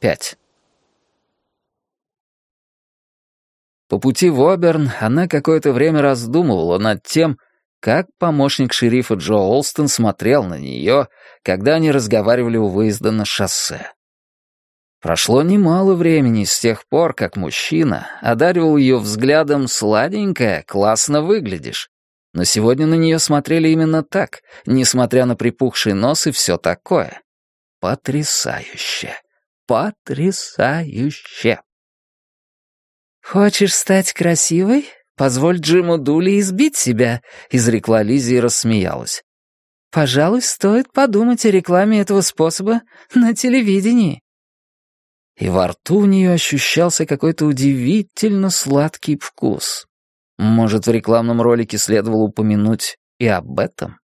5. По пути в Оберн она какое-то время раздумывала над тем, как помощник шерифа Джо Олстон смотрел на нее, когда они разговаривали у выезда на шоссе. Прошло немало времени с тех пор, как мужчина одаривал ее взглядом «сладенькая, классно выглядишь». Но сегодня на нее смотрели именно так, несмотря на припухший нос и все такое. Потрясающе! Потрясающе! «Хочешь стать красивой? Позволь Джиму Дули избить себя», — изрекла Лиззи и рассмеялась. «Пожалуй, стоит подумать о рекламе этого способа на телевидении». И во рту у нее ощущался какой-то удивительно сладкий вкус. Может, в рекламном ролике следовало упомянуть и об этом?